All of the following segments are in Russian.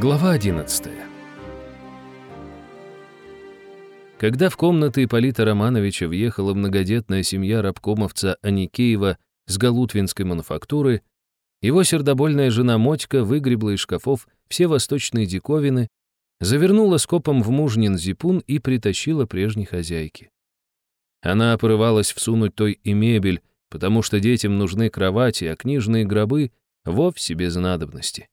Глава 11 Когда в комнаты Ипполита Романовича въехала многодетная семья рабкомовца Аникеева с Галутвинской мануфактуры, его сердобольная жена Мотька выгребла из шкафов все восточные диковины, завернула скопом в мужнин зипун и притащила прежней хозяйке. Она порывалась всунуть той и мебель, потому что детям нужны кровати, а книжные гробы вовсе без надобности.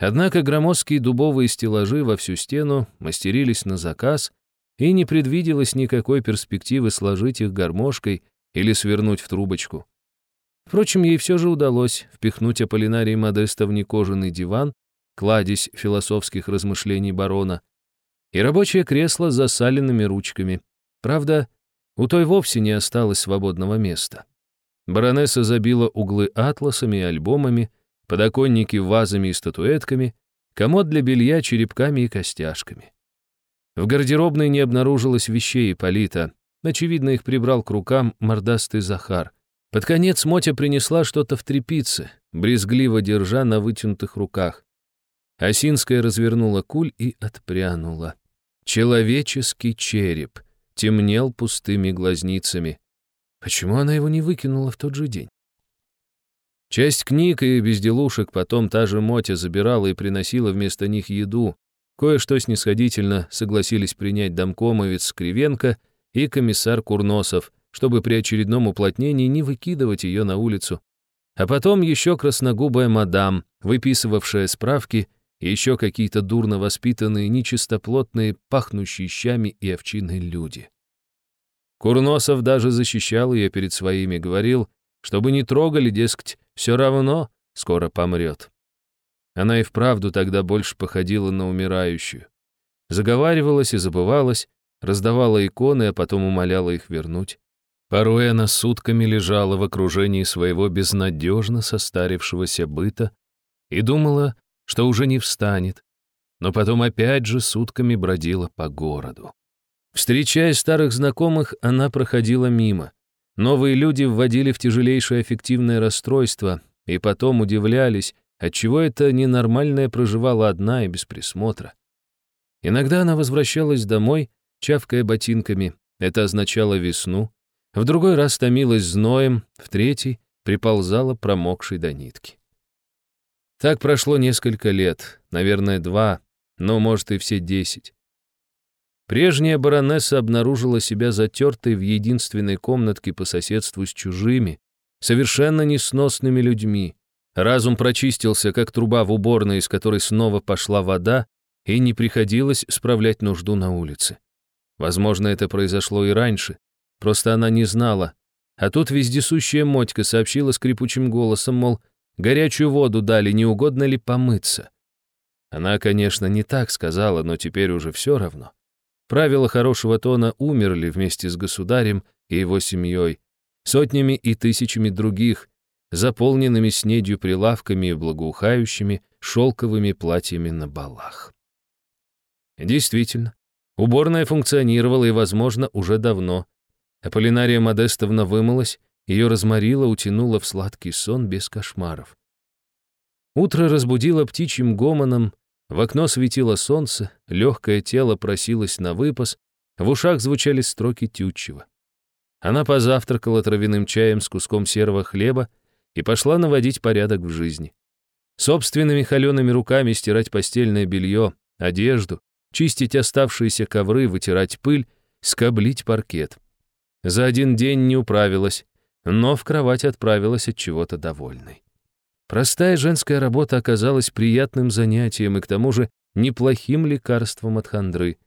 Однако громоздкие дубовые стеллажи во всю стену мастерились на заказ, и не предвиделось никакой перспективы сложить их гармошкой или свернуть в трубочку. Впрочем, ей все же удалось впихнуть Аполлинарий Модеста в некожаный диван, кладезь философских размышлений барона, и рабочее кресло с засаленными ручками. Правда, у той вовсе не осталось свободного места. Баронесса забила углы атласами и альбомами, подоконники вазами и статуэтками, комод для белья черепками и костяшками. В гардеробной не обнаружилось вещей Полита. Очевидно, их прибрал к рукам мордастый Захар. Под конец Мотя принесла что-то в трепице, брезгливо держа на вытянутых руках. Осинская развернула куль и отпрянула. Человеческий череп темнел пустыми глазницами. Почему она его не выкинула в тот же день? Часть книг и безделушек потом та же Мотя забирала и приносила вместо них еду, Кое-что снисходительно согласились принять домкомовец Кривенко и комиссар Курносов, чтобы при очередном уплотнении не выкидывать ее на улицу. А потом еще красногубая мадам, выписывавшая справки, и еще какие-то дурно воспитанные, нечистоплотные, пахнущие щами и овчиной люди. Курносов даже защищал ее перед своими, говорил, чтобы не трогали, дескать, все равно скоро помрет. Она и вправду тогда больше походила на умирающую. Заговаривалась и забывалась, раздавала иконы, а потом умоляла их вернуть. Порой она сутками лежала в окружении своего безнадежно состарившегося быта и думала, что уже не встанет, но потом опять же сутками бродила по городу. Встречая старых знакомых, она проходила мимо. Новые люди вводили в тяжелейшее аффективное расстройство и потом удивлялись, Отчего это ненормальная проживала одна и без присмотра? Иногда она возвращалась домой, чавкая ботинками. Это означало весну. В другой раз томилась зноем, в третий приползала промокшей до нитки. Так прошло несколько лет, наверное, два, но, может, и все десять. Прежняя баронесса обнаружила себя затертой в единственной комнатке по соседству с чужими, совершенно несносными людьми, Разум прочистился, как труба в уборной, из которой снова пошла вода, и не приходилось справлять нужду на улице. Возможно, это произошло и раньше, просто она не знала. А тут вездесущая Мотька сообщила скрипучим голосом, мол, горячую воду дали, не угодно ли помыться. Она, конечно, не так сказала, но теперь уже все равно. Правила хорошего тона умерли вместе с государем и его семьей, сотнями и тысячами других, заполненными снедью прилавками и благоухающими шелковыми платьями на балах. Действительно, уборная функционировала и, возможно, уже давно. Аполлинария Модестовна вымылась, ее разморила, утянула в сладкий сон без кошмаров. Утро разбудило птичьим гомоном, в окно светило солнце, легкое тело просилось на выпас, в ушах звучали строки Тютчева. Она позавтракала травяным чаем с куском серого хлеба, и пошла наводить порядок в жизни. Собственными холеными руками стирать постельное белье, одежду, чистить оставшиеся ковры, вытирать пыль, скоблить паркет. За один день не управилась, но в кровать отправилась от чего-то довольной. Простая женская работа оказалась приятным занятием и к тому же неплохим лекарством от хандры.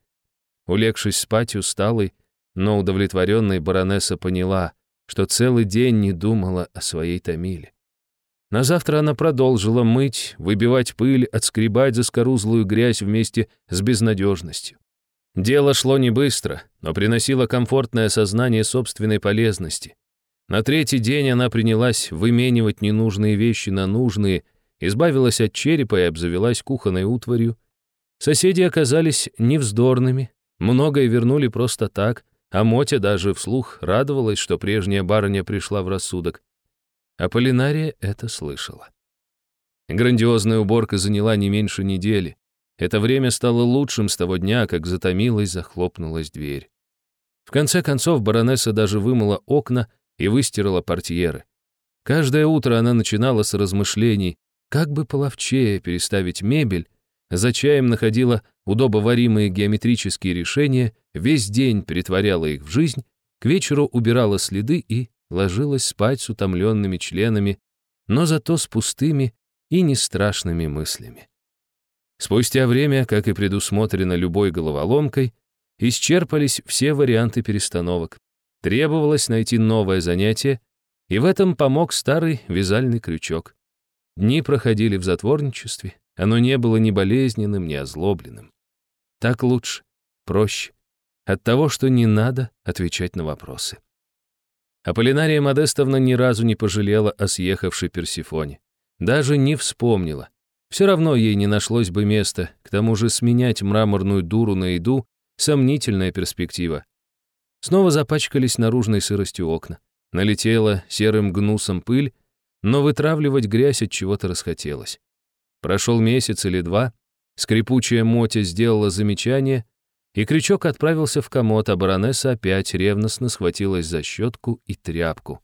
Улегшись спать усталой, но удовлетворенной баронесса поняла, что целый день не думала о своей Томиле. На завтра она продолжила мыть, выбивать пыль, отскребать заскорузлую грязь вместе с безнадежностью. Дело шло не быстро, но приносило комфортное сознание собственной полезности. На третий день она принялась выменивать ненужные вещи на нужные, избавилась от черепа и обзавелась кухонной утварью. Соседи оказались невздорными, многое вернули просто так, а Мотя даже вслух радовалась, что прежняя барыня пришла в рассудок. А Полинария это слышала. Грандиозная уборка заняла не меньше недели. Это время стало лучшим с того дня, как затомилась, захлопнулась дверь. В конце концов, баронесса даже вымыла окна и выстирала портьеры. Каждое утро она начинала с размышлений, как бы половчее переставить мебель, за чаем находила удобоваримые геометрические решения, весь день притворяла их в жизнь, к вечеру убирала следы и ложилась спать с утомленными членами, но зато с пустыми и нестрашными мыслями. Спустя время, как и предусмотрено любой головоломкой, исчерпались все варианты перестановок. Требовалось найти новое занятие, и в этом помог старый вязальный крючок. Дни проходили в затворничестве, оно не было ни болезненным, ни озлобленным. Так лучше, проще, от того, что не надо отвечать на вопросы. Аполлинария Модестовна ни разу не пожалела о съехавшей Персифоне. Даже не вспомнила. Все равно ей не нашлось бы места, к тому же сменять мраморную дуру на еду — сомнительная перспектива. Снова запачкались наружной сыростью окна. Налетела серым гнусом пыль, но вытравливать грязь от чего-то расхотелось. Прошел месяц или два, скрипучая Мотя сделала замечание, и крючок отправился в комод, а баронесса опять ревностно схватилась за щетку и тряпку.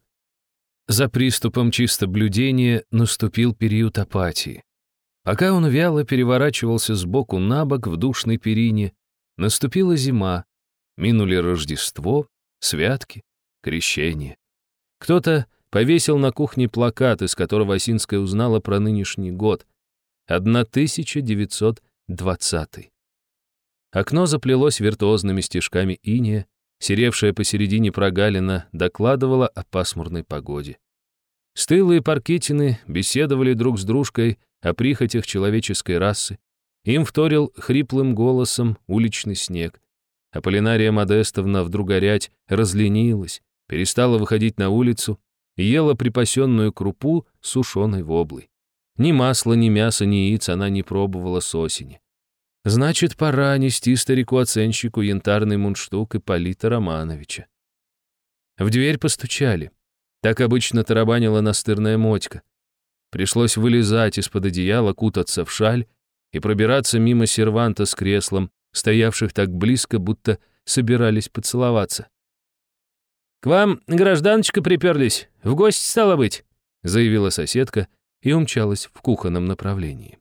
За приступом чистоблюдения наступил период апатии. Пока он вяло переворачивался с боку на бок в душной перине, наступила зима, минули Рождество, святки, крещение. Кто-то повесил на кухне плакат, из которого Осинская узнала про нынешний год, 1920. Окно заплелось виртуозными стежками иния, серевшая посередине прогалина докладывала о пасмурной погоде. Стылые паркетины беседовали друг с дружкой о прихотях человеческой расы. Им вторил хриплым голосом уличный снег. Аполлинария Модестовна вдруг горять разленилась, перестала выходить на улицу, ела припасенную крупу сушеной воблой. Ни масла, ни мяса, ни яиц она не пробовала с осени. Значит, пора нести старику-оценщику янтарный мундштук Ипполита Романовича. В дверь постучали. Так обычно тарабанила настырная мотька. Пришлось вылезать из-под одеяла, кутаться в шаль и пробираться мимо серванта с креслом, стоявших так близко, будто собирались поцеловаться. «К вам, гражданочка, приперлись. В гости стало быть», — заявила соседка и умчалась в кухонном направлении.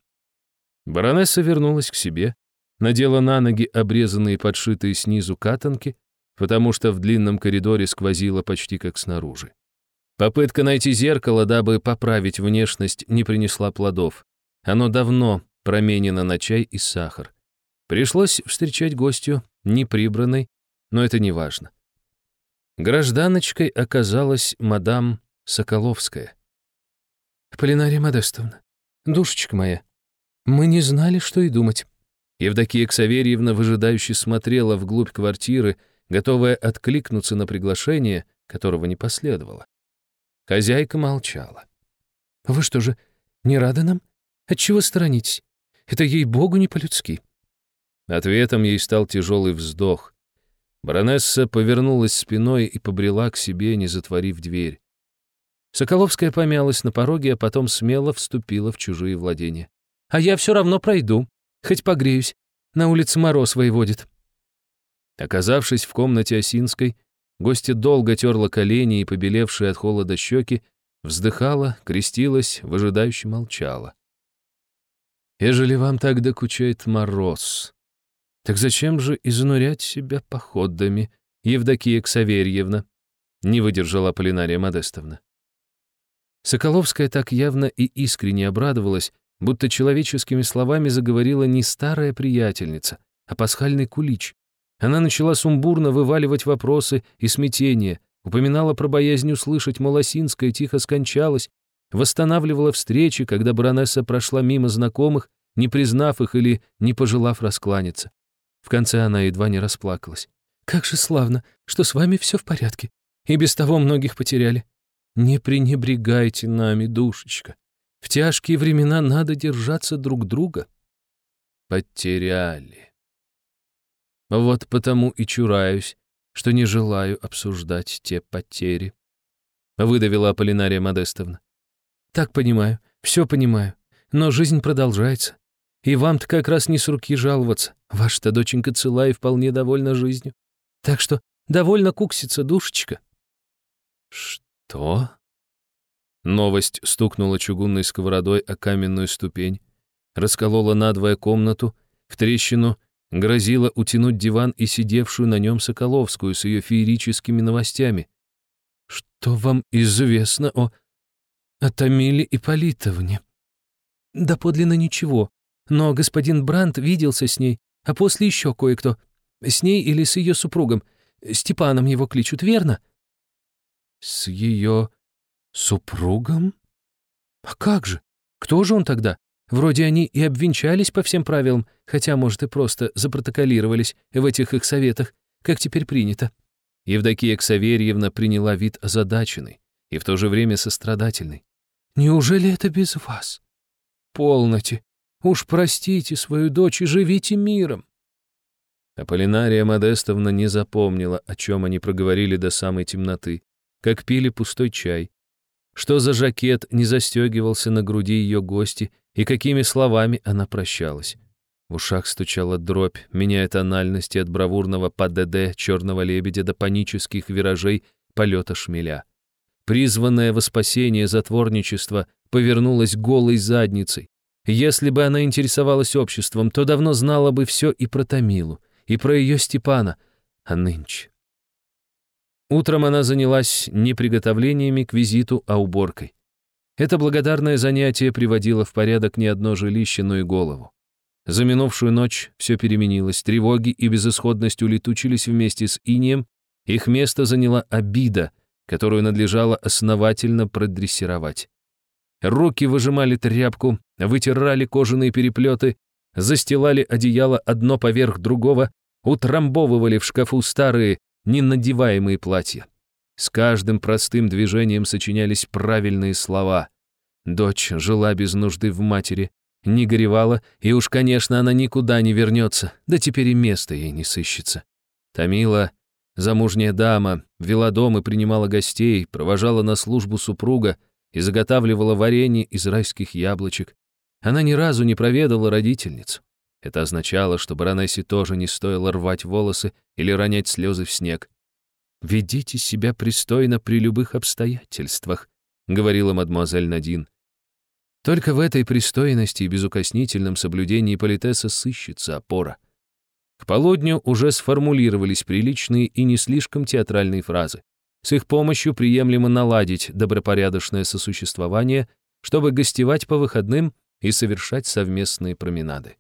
Баронесса вернулась к себе, надела на ноги обрезанные подшитые снизу катанки, потому что в длинном коридоре сквозило почти как снаружи. Попытка найти зеркало, дабы поправить внешность, не принесла плодов. Оно давно променено на чай и сахар. Пришлось встречать гостью, неприбранной, но это не важно. Гражданочкой оказалась мадам Соколовская. «Полинария Модестовна, душечка моя, мы не знали, что и думать». Евдокия Ксаверьевна выжидающе смотрела вглубь квартиры, готовая откликнуться на приглашение, которого не последовало. Хозяйка молчала. «Вы что же, не рады нам? Отчего сторонитесь? Это ей-богу не по-людски». Ответом ей стал тяжелый вздох. Баронесса повернулась спиной и побрела к себе, не затворив дверь. Соколовская помялась на пороге, а потом смело вступила в чужие владения. «А я все равно пройду, хоть погреюсь. На улице мороз воеводит». Оказавшись в комнате Осинской, Гостья долго терла колени и, побелевшие от холода щеки, вздыхала, крестилась, выжидающе молчала. «Ежели вам так докучает мороз, так зачем же изнурять себя походами, Евдокия Ксаверьевна?» не выдержала Полинария Модестовна. Соколовская так явно и искренне обрадовалась, будто человеческими словами заговорила не старая приятельница, а пасхальный кулич. Она начала сумбурно вываливать вопросы и смятение, упоминала про боязнь услышать, мол, Осинская тихо скончалась, восстанавливала встречи, когда баронесса прошла мимо знакомых, не признав их или не пожелав раскланяться. В конце она едва не расплакалась. «Как же славно, что с вами все в порядке. И без того многих потеряли. Не пренебрегайте нами, душечка. В тяжкие времена надо держаться друг друга». «Потеряли», вот потому и чураюсь, что не желаю обсуждать те потери. Выдавила Аполлинария Модестовна. Так понимаю, все понимаю, но жизнь продолжается. И вам-то как раз не с руки жаловаться. Ваша-то доченька цела и вполне довольна жизнью. Так что довольно куксится душечка». «Что?» Новость стукнула чугунной сковородой о каменную ступень, расколола надвое комнату, в трещину грозила утянуть диван и сидевшую на нем Соколовскую с ее феерическими новостями. «Что вам известно о... о Томиле Ипполитовне?» «Да подлинно ничего. Но господин Брандт виделся с ней, а после еще кое-кто. С ней или с ее супругом. Степаном его кличут, верно?» «С ее супругом? А как же? Кто же он тогда? Вроде они и обвенчались по всем правилам, хотя, может, и просто запротоколировались в этих их советах, как теперь принято». Евдокия Ксаверьевна приняла вид озадаченный и в то же время сострадательный. «Неужели это без вас? Полноте. Уж простите свою дочь и живите миром». Аполлинария Модестовна не запомнила, о чем они проговорили до самой темноты, как пили пустой чай, что за жакет не застегивался на груди ее гости и какими словами она прощалась. В ушах стучала дробь, меняя тональности от бравурного ПДД черного лебедя до панических виражей полета шмеля. Призванное во спасение затворничества повернулась голой задницей. Если бы она интересовалась обществом, то давно знала бы все и про Томилу, и про ее Степана, а нынче. Утром она занялась не приготовлениями к визиту, а уборкой. Это благодарное занятие приводило в порядок не одно жилище, но и голову. За минувшую ночь все переменилось, тревоги и безысходность улетучились вместе с инием, их место заняла обида, которую надлежало основательно продрессировать. Руки выжимали тряпку, вытирали кожаные переплеты, застилали одеяло одно поверх другого, утрамбовывали в шкафу старые, ненадеваемые платья. С каждым простым движением сочинялись правильные слова. Дочь жила без нужды в матери, не горевала, и уж, конечно, она никуда не вернется, да теперь и места ей не сыщется. Томила, замужняя дама, вела дом и принимала гостей, провожала на службу супруга и заготавливала варенье из райских яблочек. Она ни разу не проведала родительницу. Это означало, что баронессе тоже не стоило рвать волосы или ронять слезы в снег. «Ведите себя пристойно при любых обстоятельствах», — говорила мадемуазель Надин. Только в этой пристойности и безукоснительном соблюдении политеса сыщется опора. К полудню уже сформулировались приличные и не слишком театральные фразы. С их помощью приемлемо наладить добропорядочное сосуществование, чтобы гостевать по выходным и совершать совместные променады.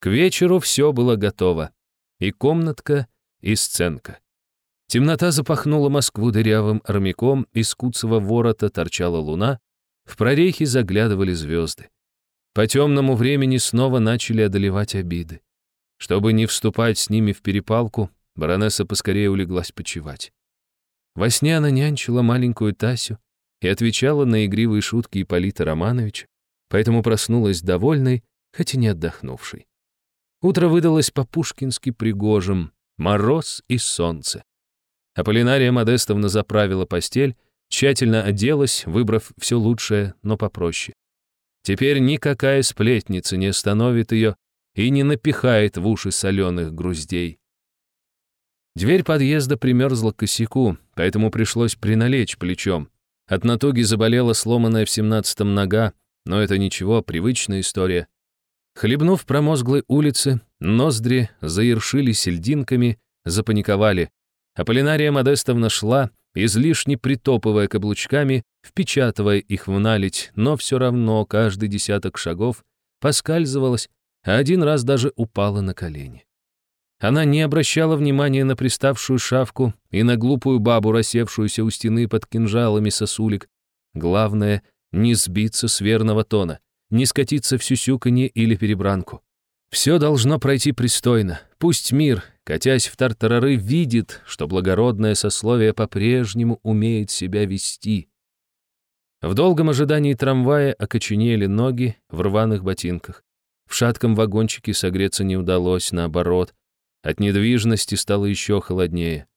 К вечеру все было готово. И комнатка, и сценка. Темнота запахнула Москву дырявым армяком, из куцого ворота торчала луна, в прорехи заглядывали звезды. По темному времени снова начали одолевать обиды. Чтобы не вступать с ними в перепалку, баронесса поскорее улеглась почевать. Во сне она нянчила маленькую Тасю и отвечала на игривые шутки Ипполита Романовича, поэтому проснулась довольной, хоть и не отдохнувшей. Утро выдалось по-пушкински пригожим, мороз и солнце. Аполлинария Модестовна заправила постель, тщательно оделась, выбрав все лучшее, но попроще. Теперь никакая сплетница не остановит ее и не напихает в уши соленых груздей. Дверь подъезда примерзла к косяку, поэтому пришлось приналечь плечом. От натуги заболела сломанная в семнадцатом нога, но это ничего, привычная история. Хлебнув промозглой улицы, ноздри заершились льдинками, запаниковали. Аполлинария Модестовна шла, излишне притопывая каблучками, впечатывая их в наледь, но все равно каждый десяток шагов поскальзывалась, а один раз даже упала на колени. Она не обращала внимания на приставшую шавку и на глупую бабу, рассевшуюся у стены под кинжалами сосулек. Главное — не сбиться с верного тона не скатиться в сюсюканье или перебранку. Все должно пройти пристойно. Пусть мир, катясь в тартарары, видит, что благородное сословие по-прежнему умеет себя вести. В долгом ожидании трамвая окоченели ноги в рваных ботинках. В шатком вагончике согреться не удалось, наоборот. От недвижности стало еще холоднее.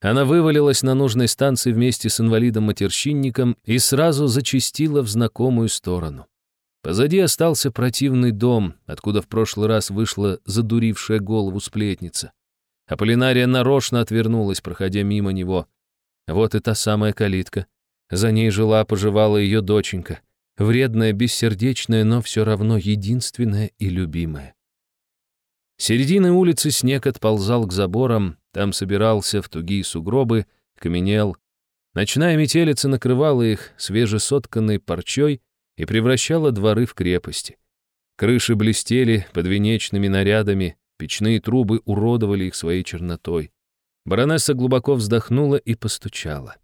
Она вывалилась на нужной станции вместе с инвалидом-матерщинником и сразу зачастила в знакомую сторону. Позади остался противный дом, откуда в прошлый раз вышла задурившая голову сплетница. Аполлинария нарочно отвернулась, проходя мимо него. Вот и та самая калитка. За ней жила-поживала ее доченька. Вредная, бессердечная, но все равно единственная и любимая. Серединой улицы снег отползал к заборам, там собирался в тугие сугробы, каменел. Ночная метелица накрывала их свежесотканной парчой и превращала дворы в крепости. Крыши блестели подвенечными нарядами, печные трубы уродовали их своей чернотой. Баронесса глубоко вздохнула и постучала.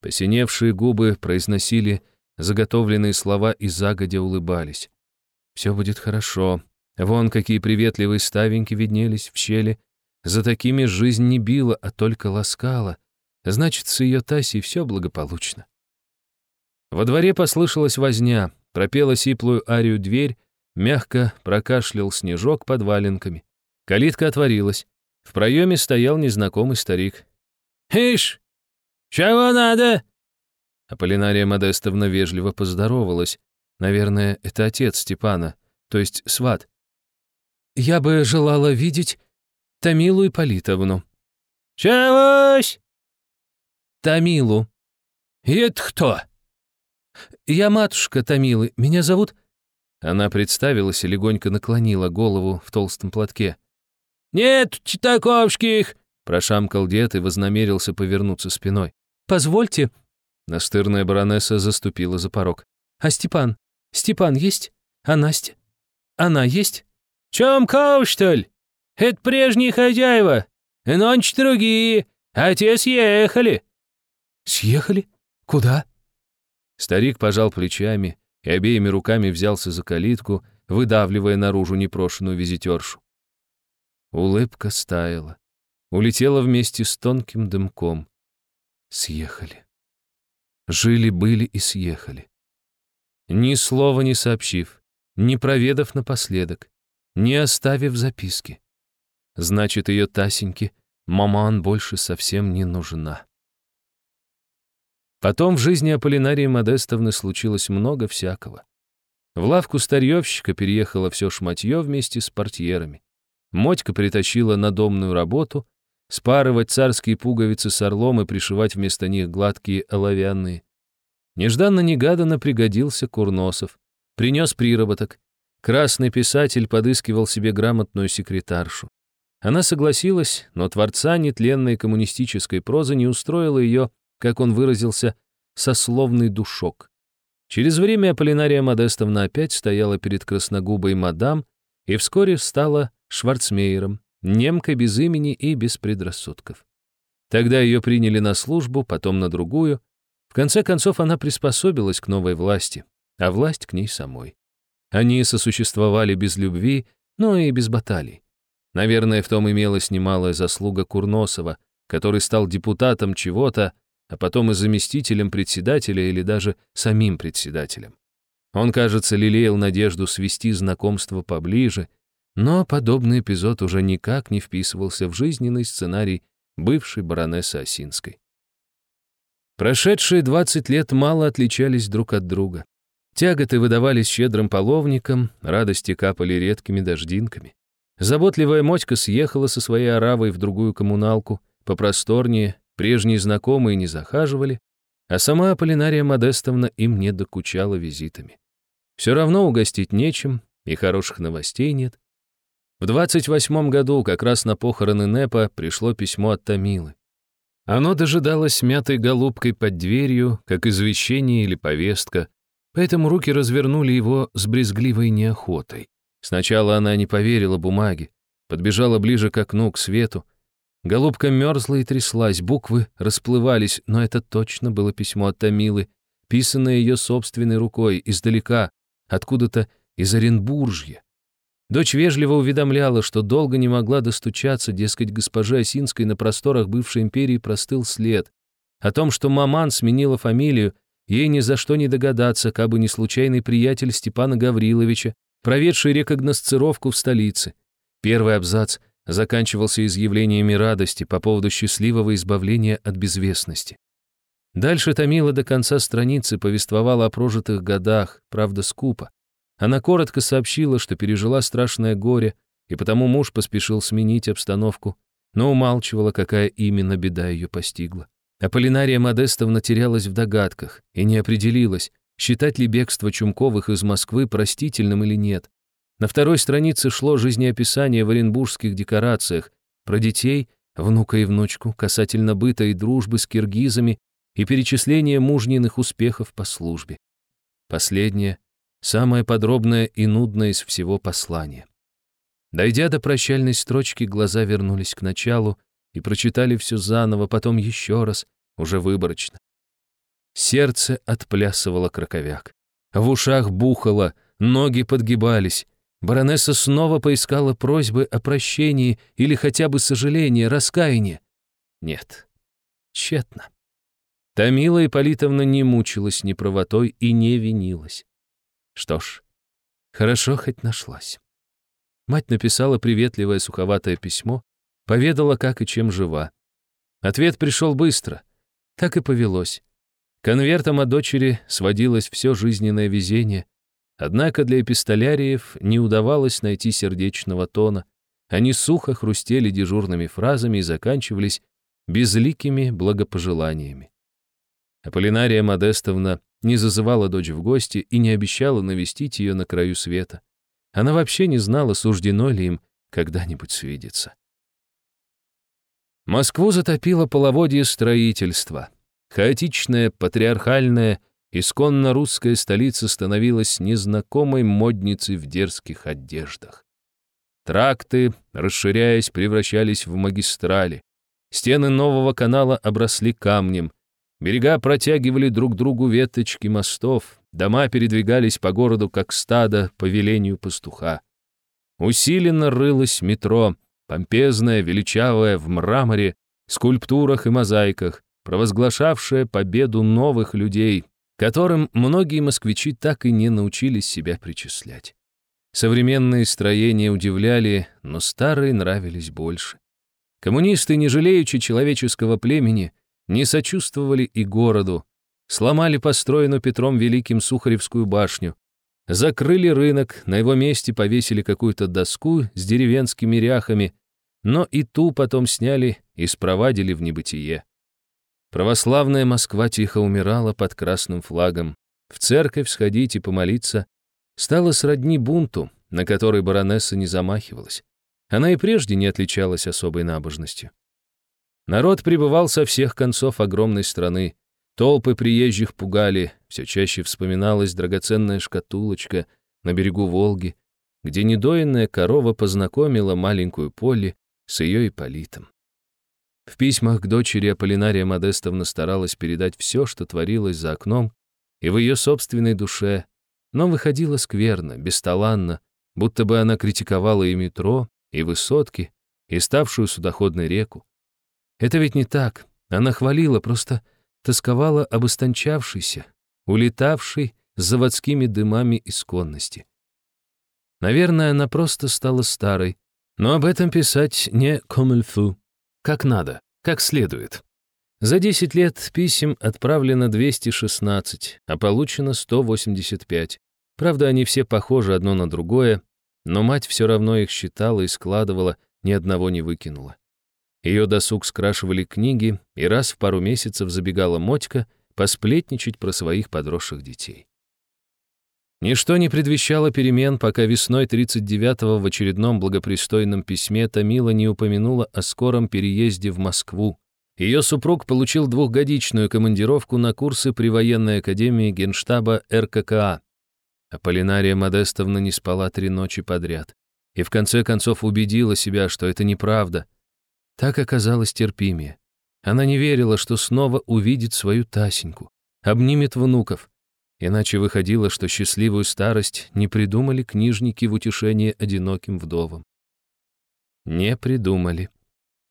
Посиневшие губы произносили заготовленные слова и загодя улыбались. «Все будет хорошо. Вон какие приветливые ставеньки виднелись в щели. За такими жизнь не била, а только ласкала. Значит, с ее Тасей все благополучно». Во дворе послышалась возня, пропела сиплую арию дверь, мягко прокашлял снежок под валенками. Калитка отворилась. В проеме стоял незнакомый старик. «Ишь! Чего надо?» Аполлинария Модестовна вежливо поздоровалась. Наверное, это отец Степана, то есть сват. «Я бы желала видеть Тамилу Ипполитовну». «Чегось?» «Тамилу». «Это кто?» «Я матушка Тамилы. Меня зовут...» Она представилась и легонько наклонила голову в толстом платке. «Нет читаковских!» Прошамкал дед и вознамерился повернуться спиной. «Позвольте...» Настырная баронесса заступила за порог. «А Степан? Степан есть? А Настя? Она есть?» «Чем кау, что ли? Это прежние хозяева. Нонче другие. А те съехали». «Съехали? Куда?» Старик пожал плечами и обеими руками взялся за калитку, выдавливая наружу непрошенную визитершу. Улыбка стаяла, улетела вместе с тонким дымком. Съехали. Жили-были и съехали. Ни слова не сообщив, не проведав напоследок, не оставив записки. Значит, ее Тасеньке маман больше совсем не нужна. Потом в жизни Аполлинарии Модестовны случилось много всякого. В лавку старьевщика переехало все шматье вместе с портьерами. Мотька притащила надомную работу, спарывать царские пуговицы с орлом и пришивать вместо них гладкие оловянные. Нежданно-негаданно пригодился Курносов. Принес приработок. Красный писатель подыскивал себе грамотную секретаршу. Она согласилась, но творца нетленной коммунистической прозы не устроила ее, как он выразился, сословный душок. Через время Аполлинария Модестовна опять стояла перед красногубой мадам и вскоре стала Шварцмейером, немкой без имени и без предрассудков. Тогда ее приняли на службу, потом на другую. В конце концов, она приспособилась к новой власти, а власть к ней самой. Они сосуществовали без любви, но и без баталий. Наверное, в том имелась немалая заслуга Курносова, который стал депутатом чего-то, а потом и заместителем председателя или даже самим председателем. Он, кажется, лелеял надежду свести знакомство поближе, но подобный эпизод уже никак не вписывался в жизненный сценарий бывшей баронессы Осинской. Прошедшие 20 лет мало отличались друг от друга. Тяготы выдавались щедрым половником, радости капали редкими дождинками. Заботливая Мотька съехала со своей оравой в другую коммуналку, попросторнее, прежние знакомые не захаживали, а сама Аполлинария Модестовна им не докучала визитами. Все равно угостить нечем, и хороших новостей нет. В 28 году, как раз на похороны Непа, пришло письмо от Томилы. Оно дожидалось мятой голубкой под дверью, как извещение или повестка, поэтому руки развернули его с брезгливой неохотой. Сначала она не поверила бумаге, подбежала ближе к окну, к свету. Голубка мерзла и тряслась, буквы расплывались, но это точно было письмо от Томилы, писанное ее собственной рукой, издалека, откуда-то из Оренбуржья. Дочь вежливо уведомляла, что долго не могла достучаться, дескать, госпоже Осинской на просторах бывшей империи простыл след. О том, что маман сменила фамилию, ей ни за что не догадаться, как бы не случайный приятель Степана Гавриловича, проведший рекогносцировку в столице. Первый абзац заканчивался изъявлениями радости по поводу счастливого избавления от безвестности. Дальше Томила до конца страницы повествовала о прожитых годах, правда, скупо. Она коротко сообщила, что пережила страшное горе, и потому муж поспешил сменить обстановку, но умалчивала, какая именно беда ее постигла. Аполлинария Модестовна терялась в догадках и не определилась, считать ли бегство Чумковых из Москвы простительным или нет. На второй странице шло жизнеописание в оренбургских декорациях про детей, внука и внучку, касательно быта и дружбы с киргизами и перечисление мужниных успехов по службе. Последнее — самое подробное и нудное из всего послания. Дойдя до прощальной строчки, глаза вернулись к началу и прочитали все заново, потом еще раз, уже выборочно. Сердце отплясывало краковяк. В ушах бухало, ноги подгибались. Баронесса снова поискала просьбы о прощении или хотя бы сожаления, раскаяния. Нет, тщетно. Томила Ипполитовна не мучилась ни правотой и не винилась. Что ж, хорошо хоть нашлась. Мать написала приветливое суховатое письмо, поведала, как и чем жива. Ответ пришел быстро. Так и повелось. Конвертом от дочери сводилось все жизненное везение, однако для эпистоляриев не удавалось найти сердечного тона. Они сухо хрустели дежурными фразами и заканчивались безликими благопожеланиями. Аполлинария Модестовна не зазывала дочь в гости и не обещала навестить ее на краю света. Она вообще не знала, суждено ли им когда-нибудь свидеться. Москву затопило половодье строительства. Хаотичная, патриархальная, исконно русская столица становилась незнакомой модницей в дерзких одеждах. Тракты, расширяясь, превращались в магистрали. Стены нового канала обросли камнем, Берега протягивали друг другу веточки мостов, дома передвигались по городу, как стадо по велению пастуха. Усиленно рылось метро, помпезное, величавое, в мраморе, скульптурах и мозаиках, провозглашавшее победу новых людей, которым многие москвичи так и не научились себя причислять. Современные строения удивляли, но старые нравились больше. Коммунисты, не жалеючи человеческого племени, не сочувствовали и городу, сломали построенную Петром Великим Сухаревскую башню, закрыли рынок, на его месте повесили какую-то доску с деревенскими ряхами, но и ту потом сняли и спровадили в небытие. Православная Москва тихо умирала под красным флагом. В церковь сходить и помолиться стало сродни бунту, на который баронесса не замахивалась. Она и прежде не отличалась особой набожностью. Народ прибывал со всех концов огромной страны. Толпы приезжих пугали, все чаще вспоминалась драгоценная шкатулочка на берегу Волги, где недоенная корова познакомила маленькую Полли с ее Ипполитом. В письмах к дочери Аполлинария Модестовна старалась передать все, что творилось за окном и в ее собственной душе, но выходила скверно, бесталанно, будто бы она критиковала и метро, и высотки, и ставшую судоходной реку. Это ведь не так. Она хвалила, просто тосковала об истончавшейся, улетавшей с заводскими дымами исконности. Наверное, она просто стала старой, но об этом писать не faut, как надо, как следует. За 10 лет писем отправлено 216, а получено 185. Правда, они все похожи одно на другое, но мать все равно их считала и складывала, ни одного не выкинула. Ее досуг скрашивали книги, и раз в пару месяцев забегала Мотька посплетничать про своих подросших детей. Ничто не предвещало перемен, пока весной 39-го в очередном благопристойном письме Томила не упомянула о скором переезде в Москву. Ее супруг получил двухгодичную командировку на курсы при военной академии генштаба РККА. Аполлинария Модестовна не спала три ночи подряд и в конце концов убедила себя, что это неправда — так оказалось терпимее. Она не верила, что снова увидит свою Тасеньку, обнимет внуков. Иначе выходило, что счастливую старость не придумали книжники в утешение одиноким вдовам. Не придумали.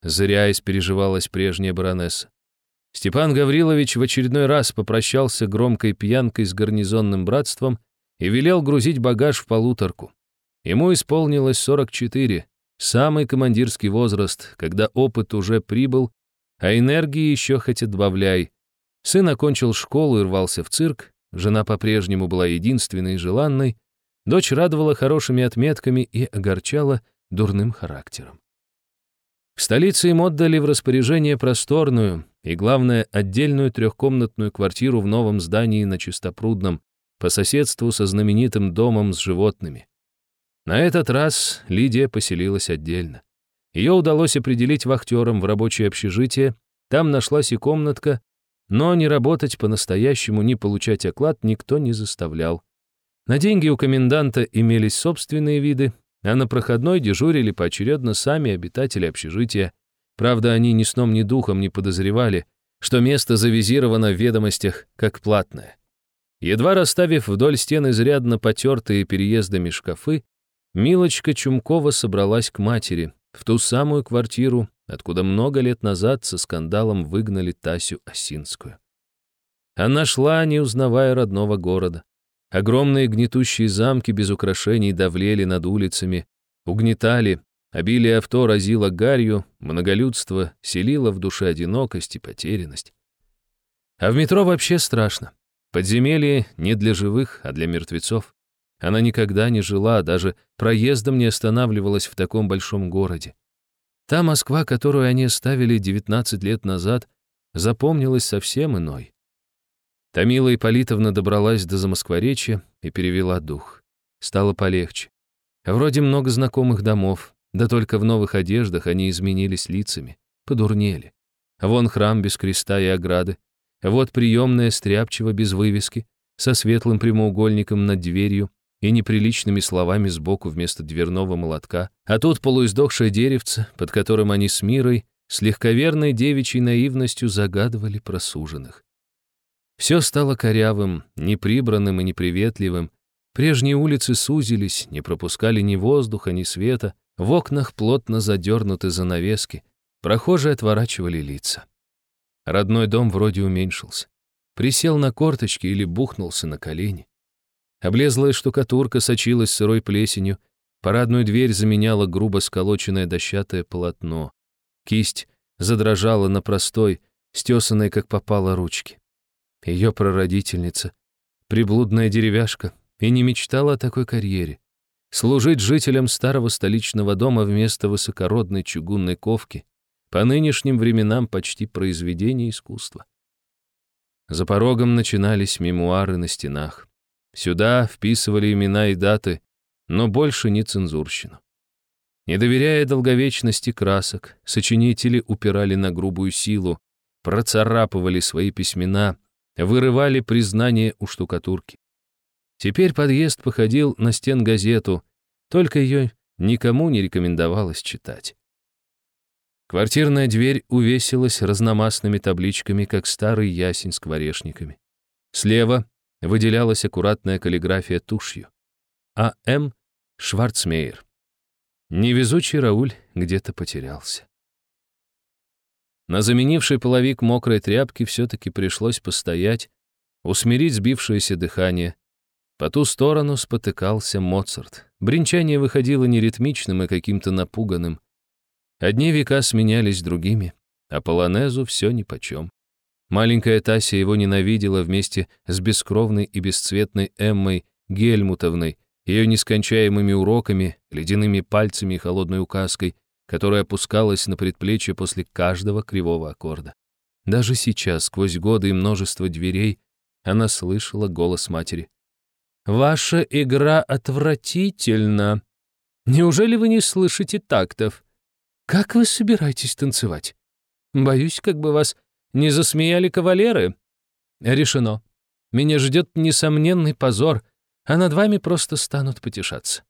Зря испереживалась прежняя баронесса. Степан Гаврилович в очередной раз попрощался громкой пьянкой с гарнизонным братством и велел грузить багаж в полуторку. Ему исполнилось 44, Самый командирский возраст, когда опыт уже прибыл, а энергии еще хоть отбавляй. Сын окончил школу и рвался в цирк, жена по-прежнему была единственной и желанной, Дочь радовала хорошими отметками и огорчала дурным характером. В столице им отдали в распоряжение просторную и, главное, отдельную трехкомнатную квартиру в новом здании на Чистопрудном, по соседству со знаменитым домом с животными. На этот раз Лидия поселилась отдельно. Ее удалось определить вахтером в рабочее общежитие, там нашлась и комнатка, но не работать по-настоящему, не получать оклад никто не заставлял. На деньги у коменданта имелись собственные виды, а на проходной дежурили поочередно сами обитатели общежития. Правда, они ни сном, ни духом не подозревали, что место завизировано в ведомостях как платное. Едва расставив вдоль стен изрядно потертые переездами шкафы, Милочка Чумкова собралась к матери, в ту самую квартиру, откуда много лет назад со скандалом выгнали Тасю Осинскую. Она шла, не узнавая родного города. Огромные гнетущие замки без украшений давлели над улицами, угнетали, обилие авто разило гарью, многолюдство селило в душе одинокость и потерянность. А в метро вообще страшно. Подземелье не для живых, а для мертвецов. Она никогда не жила, даже проездом не останавливалась в таком большом городе. Та Москва, которую они оставили 19 лет назад, запомнилась совсем иной. Тамила Ипполитовна добралась до Замоскворечья и перевела дух. Стало полегче. Вроде много знакомых домов, да только в новых одеждах они изменились лицами, подурнели. Вон храм без креста и ограды, вот приемная стряпчиво без вывески, со светлым прямоугольником над дверью и неприличными словами сбоку вместо дверного молотка, а тут полуиздохшее деревце, под которым они с Мирой с легковерной девичьей наивностью загадывали просуженных. Все стало корявым, неприбранным и неприветливым. Прежние улицы сузились, не пропускали ни воздуха, ни света, в окнах плотно задернуты занавески, прохожие отворачивали лица. Родной дом вроде уменьшился. Присел на корточки или бухнулся на колени. Облезлая штукатурка сочилась сырой плесенью, парадную дверь заменяла грубо сколоченное дощатое полотно. Кисть задрожала на простой, стесанной как попало ручки. Ее прародительница, приблудная деревяшка, и не мечтала о такой карьере. Служить жителям старого столичного дома вместо высокородной чугунной ковки, по нынешним временам почти произведение искусства. За порогом начинались мемуары на стенах. Сюда вписывали имена и даты, но больше не цензурщину. Не доверяя долговечности красок, сочинители упирали на грубую силу, процарапывали свои письмена, вырывали признание у штукатурки. Теперь подъезд походил на стен газету, только ее никому не рекомендовалось читать. Квартирная дверь увесилась разномастными табличками, как старый ясень с скворечниками. Слева выделялась аккуратная каллиграфия тушью. А.М. Шварцмейер. Невезучий Рауль где-то потерялся. На заменивший половик мокрой тряпки все-таки пришлось постоять, усмирить сбившееся дыхание. По ту сторону спотыкался Моцарт. Бринчание выходило неритмичным и каким-то напуганным. Одни века сменялись другими, а полонезу все нипочем. Маленькая Тася его ненавидела вместе с бескровной и бесцветной Эммой Гельмутовной, ее нескончаемыми уроками, ледяными пальцами и холодной указкой, которая опускалась на предплечье после каждого кривого аккорда. Даже сейчас, сквозь годы и множество дверей, она слышала голос матери. «Ваша игра отвратительна. Неужели вы не слышите тактов? «Как вы собираетесь танцевать? Боюсь, как бы вас не засмеяли кавалеры. Решено. Меня ждет несомненный позор, а над вами просто станут потешаться».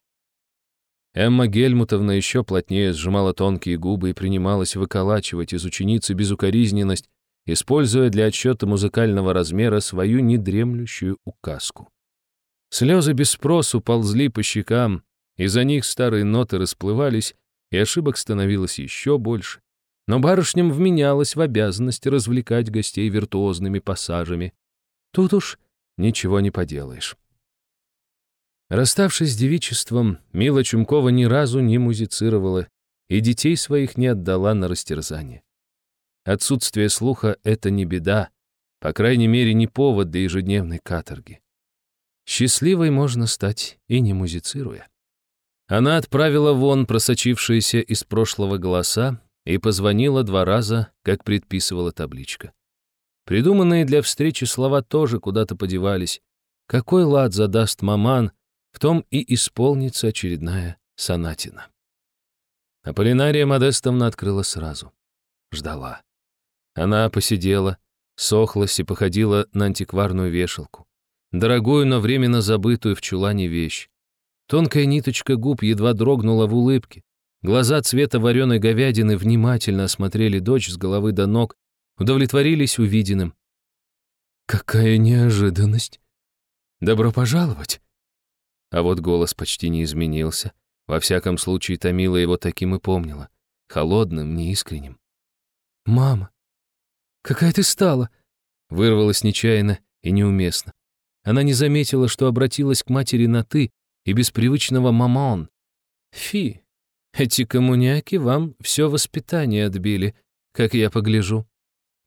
Эмма Гельмутовна еще плотнее сжимала тонкие губы и принималась выколачивать из ученицы безукоризненность, используя для отсчета музыкального размера свою недремлющую указку. Слезы без спросу ползли по щекам, из-за них старые ноты расплывались, и ошибок становилось еще больше. Но барышням вменялось в обязанность развлекать гостей виртуозными пассажами. Тут уж ничего не поделаешь. Расставшись с девичеством, Мила Чумкова ни разу не музицировала и детей своих не отдала на растерзание. Отсутствие слуха — это не беда, по крайней мере, не повод для ежедневной каторги. Счастливой можно стать и не музицируя. Она отправила вон просочившиеся из прошлого голоса и позвонила два раза, как предписывала табличка. Придуманные для встречи слова тоже куда-то подевались. Какой лад задаст маман, в том и исполнится очередная сонатина. Аполлинария Модестовна открыла сразу. Ждала. Она посидела, сохлась и походила на антикварную вешалку. Дорогую, но временно забытую в чулане вещь. Тонкая ниточка губ едва дрогнула в улыбке. Глаза цвета вареной говядины внимательно осмотрели дочь с головы до ног, удовлетворились увиденным. «Какая неожиданность! Добро пожаловать!» А вот голос почти не изменился. Во всяком случае, томила его таким и помнила. Холодным, неискренним. «Мама, какая ты стала!» Вырвалась нечаянно и неуместно. Она не заметила, что обратилась к матери на «ты» и без привычного «мамон». «Фи, эти коммуняки вам все воспитание отбили, как я погляжу.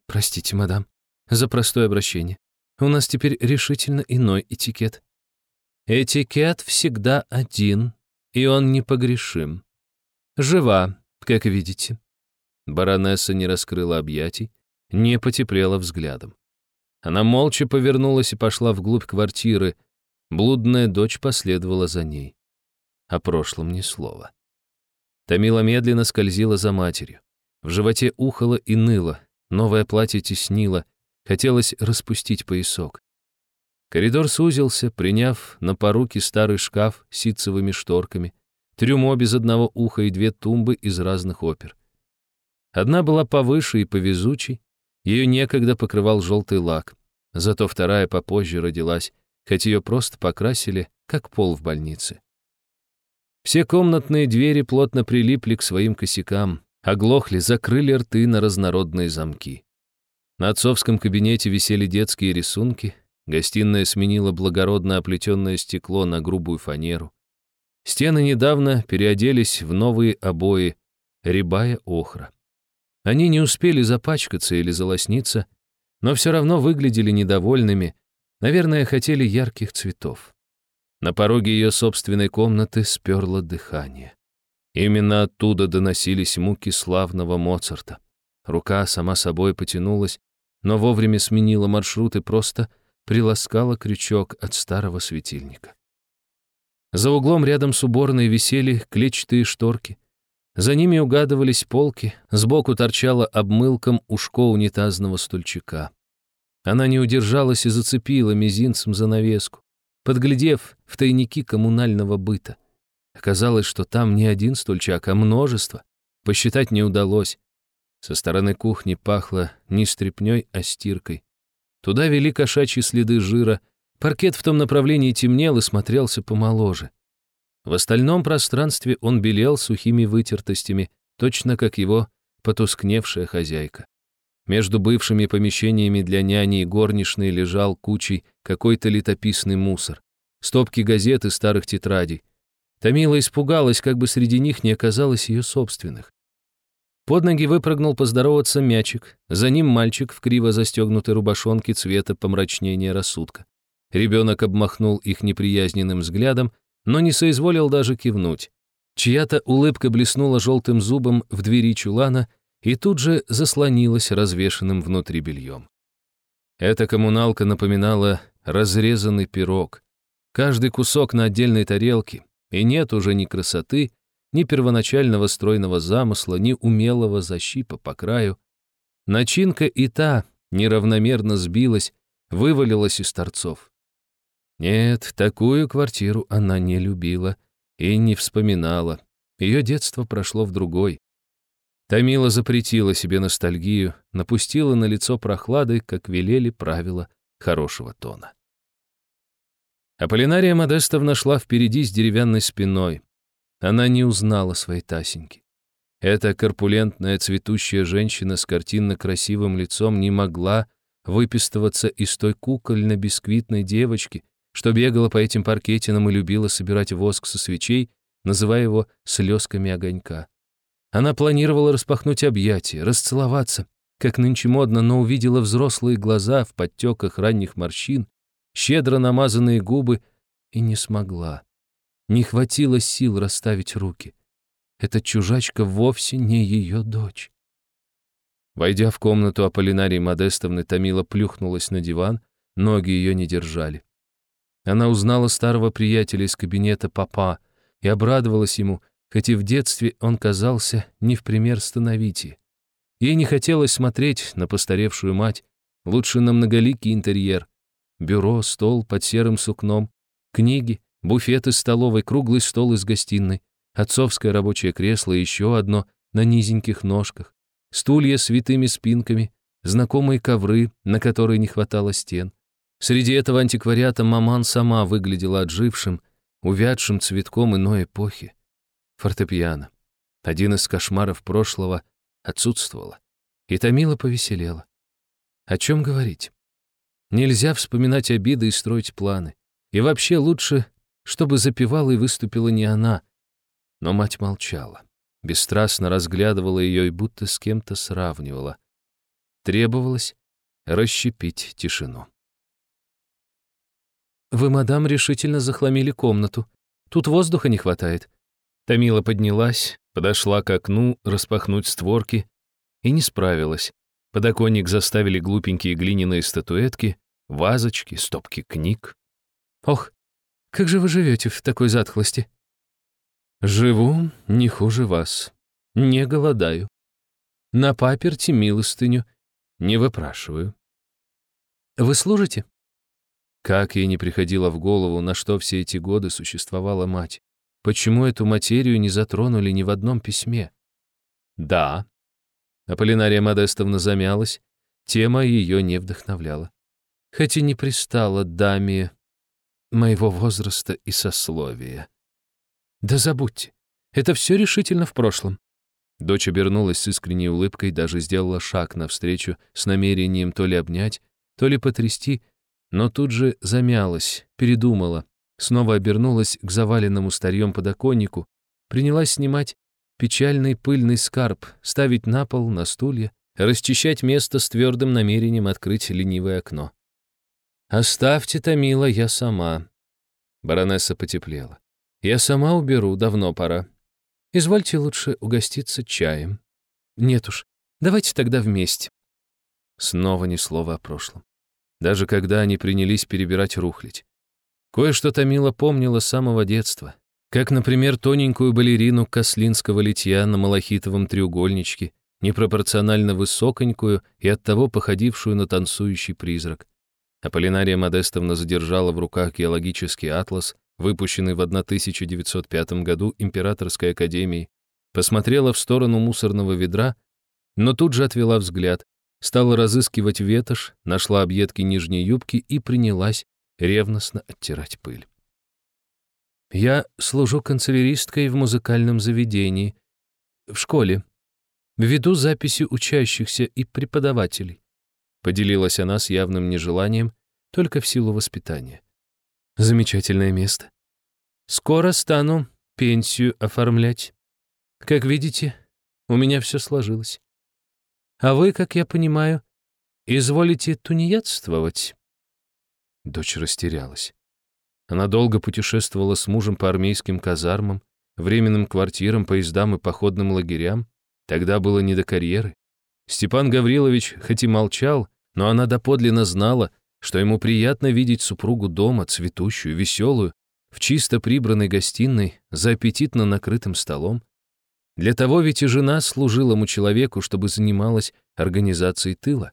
Простите, мадам, за простое обращение. У нас теперь решительно иной этикет. Этикет всегда один, и он непогрешим. Жива, как видите. Баронесса не раскрыла объятий, не потеплела взглядом. Она молча повернулась и пошла вглубь квартиры. Блудная дочь последовала за ней. О прошлом ни слова. Томила медленно скользила за матерью. В животе ухало и ныло, новое платье теснило, хотелось распустить поясок. Коридор сузился, приняв на поруки старый шкаф с ситцевыми шторками, трюмо без одного уха и две тумбы из разных опер. Одна была повыше и повезучей, ее некогда покрывал желтый лак, зато вторая попозже родилась, хоть ее просто покрасили, как пол в больнице. Все комнатные двери плотно прилипли к своим косякам, оглохли, закрыли рты на разнородные замки. На отцовском кабинете висели детские рисунки, гостиная сменила благородно оплетенное стекло на грубую фанеру. Стены недавно переоделись в новые обои, рябая охра. Они не успели запачкаться или залосниться, но все равно выглядели недовольными, наверное, хотели ярких цветов. На пороге ее собственной комнаты сперло дыхание. Именно оттуда доносились муки славного Моцарта. Рука сама собой потянулась, но вовремя сменила маршрут и просто приласкала крючок от старого светильника. За углом рядом с уборной висели клетчатые шторки. За ними угадывались полки, сбоку торчало обмылком ушко унитазного стульчика. Она не удержалась и зацепила мизинцем занавеску подглядев в тайники коммунального быта. Оказалось, что там не один стульчак, а множество. Посчитать не удалось. Со стороны кухни пахло не стряпнёй, а стиркой. Туда вели кошачьи следы жира. Паркет в том направлении темнел и смотрелся помоложе. В остальном пространстве он белел сухими вытертостями, точно как его потускневшая хозяйка. Между бывшими помещениями для няни и горничной лежал кучей какой-то летописный мусор. Стопки газет и старых тетрадей. Томила испугалась, как бы среди них не оказалось ее собственных. Под ноги выпрыгнул поздороваться мячик, за ним мальчик в криво застегнутой рубашонке цвета помрачнения рассудка. Ребенок обмахнул их неприязненным взглядом, но не соизволил даже кивнуть. Чья-то улыбка блеснула желтым зубом в двери чулана — и тут же заслонилась развешенным внутри бельем. Эта коммуналка напоминала разрезанный пирог. Каждый кусок на отдельной тарелке, и нет уже ни красоты, ни первоначального стройного замысла, ни умелого защипа по краю. Начинка и та неравномерно сбилась, вывалилась из торцов. Нет, такую квартиру она не любила и не вспоминала. Ее детство прошло в другой. Томила запретила себе ностальгию, напустила на лицо прохлады, как велели правила хорошего тона. Аполлинария Модестовна шла впереди с деревянной спиной. Она не узнала своей Тасеньки. Эта корпулентная цветущая женщина с картинно-красивым лицом не могла выпистываться из той кукольно-бисквитной девочки, что бегала по этим паркетинам и любила собирать воск со свечей, называя его слезками огонька. Она планировала распахнуть объятия, расцеловаться, как нынче модно, но увидела взрослые глаза в подтеках ранних морщин, щедро намазанные губы, и не смогла. Не хватило сил расставить руки. Эта чужачка вовсе не ее дочь. Войдя в комнату Аполлинарии Модестовны, Томила плюхнулась на диван, ноги ее не держали. Она узнала старого приятеля из кабинета папа и обрадовалась ему, хоть и в детстве он казался не в пример становитие. Ей не хотелось смотреть на постаревшую мать, лучше на многоликий интерьер. Бюро, стол под серым сукном, книги, буфет из столовой, круглый стол из гостиной, отцовское рабочее кресло и еще одно на низеньких ножках, стулья с витыми спинками, знакомые ковры, на которые не хватало стен. Среди этого антиквариата маман сама выглядела отжившим, увядшим цветком иной эпохи. Фортепиано. Один из кошмаров прошлого отсутствовало. И Томила повеселела. О чем говорить? Нельзя вспоминать обиды и строить планы. И вообще лучше, чтобы запевала и выступила не она. Но мать молчала, бесстрастно разглядывала ее и будто с кем-то сравнивала. Требовалось расщепить тишину. «Вы, мадам, решительно захламили комнату. Тут воздуха не хватает». Тамила поднялась, подошла к окну распахнуть створки и не справилась. Подоконник заставили глупенькие глиняные статуэтки, вазочки, стопки книг. «Ох, как же вы живете в такой затхлости?» «Живу не хуже вас. Не голодаю. На паперти милостыню не выпрашиваю». «Вы служите?» Как ей не приходило в голову, на что все эти годы существовала мать. Почему эту материю не затронули ни в одном письме? Да. Аполлинария Модестовна замялась. Тема ее не вдохновляла. Хоть и не пристала даме моего возраста и сословия. Да забудьте. Это все решительно в прошлом. Дочь обернулась с искренней улыбкой, даже сделала шаг навстречу с намерением то ли обнять, то ли потрясти, но тут же замялась, передумала, снова обернулась к заваленному старьем подоконнику, принялась снимать печальный пыльный скарб, ставить на пол, на стулья, расчищать место с твердым намерением открыть ленивое окно. «Оставьте, Томила, я сама». Баронесса потеплела. «Я сама уберу, давно пора. Извольте лучше угоститься чаем». «Нет уж, давайте тогда вместе». Снова ни слова о прошлом даже когда они принялись перебирать рухлядь. Кое-что Томила помнила с самого детства, как, например, тоненькую балерину кослинского литья на малахитовом треугольничке, непропорционально высоконькую и оттого походившую на танцующий призрак. Аполлинария Модестовна задержала в руках геологический атлас, выпущенный в 1905 году Императорской академией, посмотрела в сторону мусорного ведра, но тут же отвела взгляд, стала разыскивать ветошь, нашла объедки нижней юбки и принялась ревностно оттирать пыль. «Я служу канцеляристкой в музыкальном заведении, в школе. Веду записи учащихся и преподавателей», поделилась она с явным нежеланием, только в силу воспитания. «Замечательное место. Скоро стану пенсию оформлять. Как видите, у меня все сложилось. А вы, как я понимаю, изволите тунеядствовать?» Дочь растерялась. Она долго путешествовала с мужем по армейским казармам, временным квартирам, поездам и походным лагерям. Тогда было не до карьеры. Степан Гаврилович хоть и молчал, но она доподлинно знала, что ему приятно видеть супругу дома, цветущую, веселую, в чисто прибранной гостиной, за аппетитно накрытым столом. Для того ведь и жена служила ему человеку, чтобы занималась организацией тыла.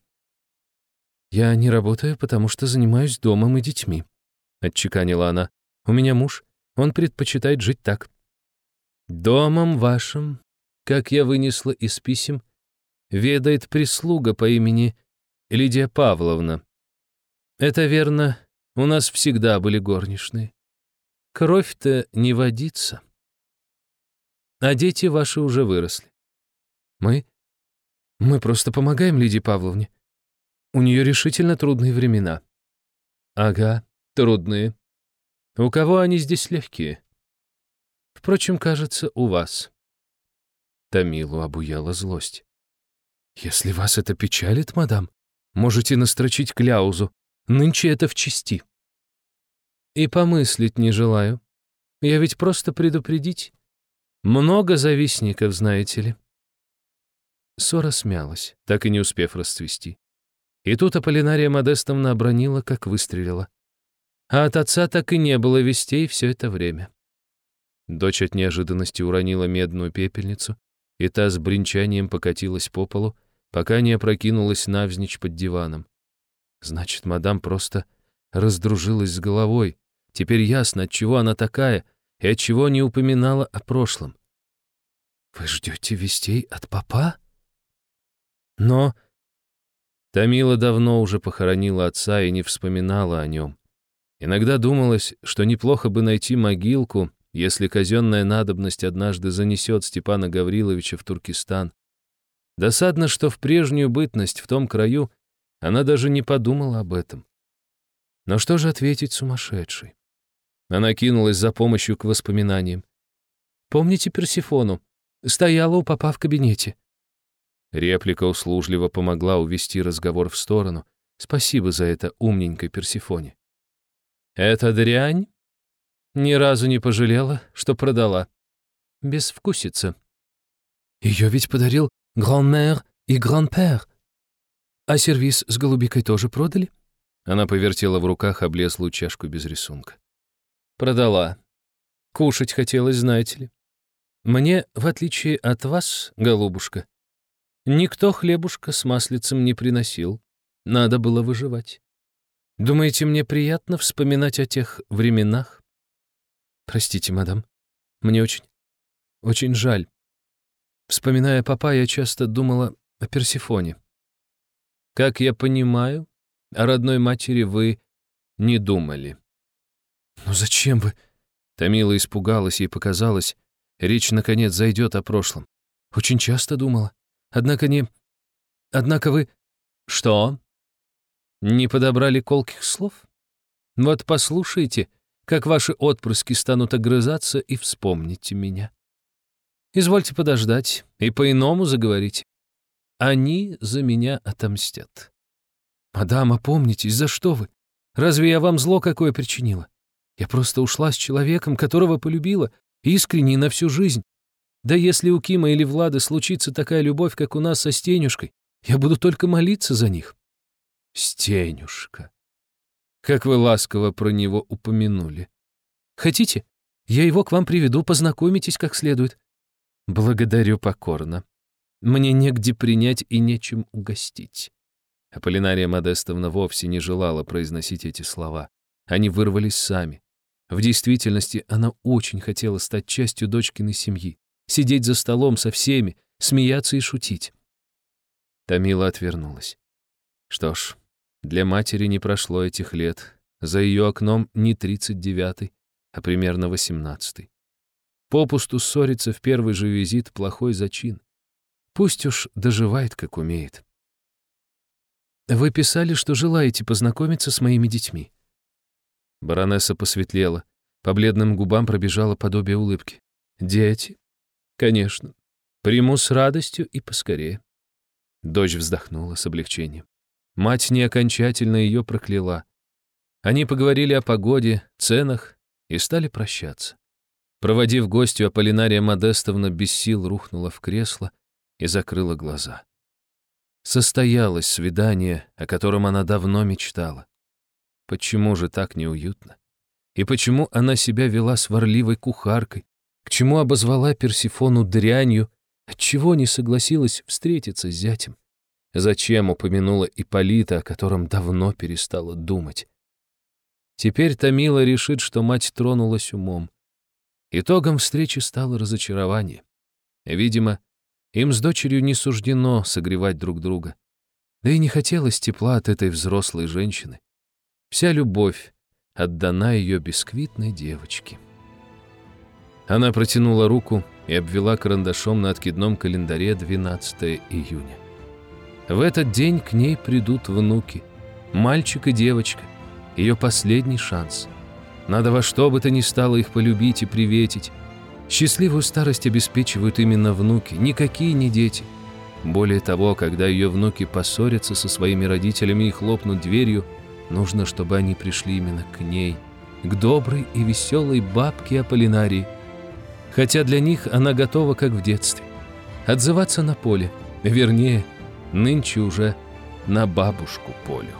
«Я не работаю, потому что занимаюсь домом и детьми», — отчеканила она. «У меня муж, он предпочитает жить так». «Домом вашим, как я вынесла из писем, ведает прислуга по имени Лидия Павловна. Это верно, у нас всегда были горничные. Кровь-то не водится». А дети ваши уже выросли. Мы? Мы просто помогаем Лидии Павловне. У нее решительно трудные времена. Ага, трудные. У кого они здесь легкие? Впрочем, кажется, у вас. Тамилу обуяла злость. Если вас это печалит, мадам, можете настрочить кляузу. Нынче это в чести. И помыслить не желаю. Я ведь просто предупредить. Много завистников, знаете ли. Ссора смялась, так и не успев расцвести. И тут Аполлинария Модестовна обронила, как выстрелила. А от отца так и не было вестей все это время. Дочь от неожиданности уронила медную пепельницу, и та с бренчанием покатилась по полу, пока не опрокинулась навзничь под диваном. Значит, мадам просто раздружилась с головой. Теперь ясно, от чего она такая и от чего не упоминала о прошлом. «Вы ждете вестей от папа?» Но Тамила давно уже похоронила отца и не вспоминала о нем. Иногда думалось, что неплохо бы найти могилку, если казенная надобность однажды занесет Степана Гавриловича в Туркестан. Досадно, что в прежнюю бытность в том краю она даже не подумала об этом. Но что же ответить сумасшедшей? Она кинулась за помощью к воспоминаниям. «Помните Персифону? Стояла у папа в кабинете. Реплика услужливо помогла увести разговор в сторону. Спасибо за это умненькой Персифоне. «Это дрянь?» Ни разу не пожалела, что продала. Безвкусица. Ее ведь подарил гран-мэр и гран-пэр. А сервиз с голубикой тоже продали? Она повертела в руках облезлую чашку без рисунка. Продала. Кушать хотелось, знаете ли. Мне, в отличие от вас, голубушка, Никто хлебушка с маслицем не приносил. Надо было выживать. Думаете, мне приятно вспоминать о тех временах? Простите, мадам. Мне очень, очень жаль. Вспоминая папа, я часто думала о Персифоне. Как я понимаю, о родной матери вы не думали. «Ну зачем вы?» Томила испугалась, ей показалось, речь, наконец, зайдет о прошлом. Очень часто думала. Однако не... Однако вы... Что? Не подобрали колких слов? Вот послушайте, как ваши отпрыски станут огрызаться, и вспомните меня. Извольте подождать и по-иному заговорить. Они за меня отомстят. Мадам, опомнитесь, за что вы? Разве я вам зло какое причинила? Я просто ушла с человеком, которого полюбила, искренне на всю жизнь. Да если у Кима или Влады случится такая любовь, как у нас со Стенюшкой, я буду только молиться за них. Стенюшка. Как вы ласково про него упомянули. Хотите, я его к вам приведу, познакомитесь как следует. Благодарю покорно. Мне негде принять и нечем угостить. Аполлинария Модестовна вовсе не желала произносить эти слова. Они вырвались сами. В действительности она очень хотела стать частью дочкиной семьи сидеть за столом со всеми, смеяться и шутить. Тамила отвернулась. Что ж, для матери не прошло этих лет. За ее окном не тридцать девятый, а примерно восемнадцатый. Попусту ссориться в первый же визит — плохой зачин. Пусть уж доживает, как умеет. «Вы писали, что желаете познакомиться с моими детьми». Баронесса посветлела. По бледным губам пробежало подобие улыбки. «Дети? Конечно. Приму с радостью и поскорее. Дочь вздохнула с облегчением. Мать не окончательно ее прокляла. Они поговорили о погоде, ценах и стали прощаться. Проводив гостью, Аполлинария Модестовна без сил рухнула в кресло и закрыла глаза. Состоялось свидание, о котором она давно мечтала. Почему же так неуютно? И почему она себя вела сварливой кухаркой, к чему обозвала Персифону дрянью? Отчего не согласилась встретиться с зятем? Зачем упомянула Ипполита, о котором давно перестала думать? Теперь Томила решит, что мать тронулась умом. Итогом встречи стало разочарование. Видимо, им с дочерью не суждено согревать друг друга. Да и не хотелось тепла от этой взрослой женщины. Вся любовь отдана ее бисквитной девочке. Она протянула руку и обвела карандашом на откидном календаре 12 июня. В этот день к ней придут внуки, мальчик и девочка, ее последний шанс. Надо во что бы то ни стало их полюбить и приветить. Счастливую старость обеспечивают именно внуки, никакие не дети. Более того, когда ее внуки поссорятся со своими родителями и хлопнут дверью, нужно, чтобы они пришли именно к ней, к доброй и веселой бабке Аполлинарии, хотя для них она готова, как в детстве, отзываться на поле, вернее, нынче уже на бабушку Полю.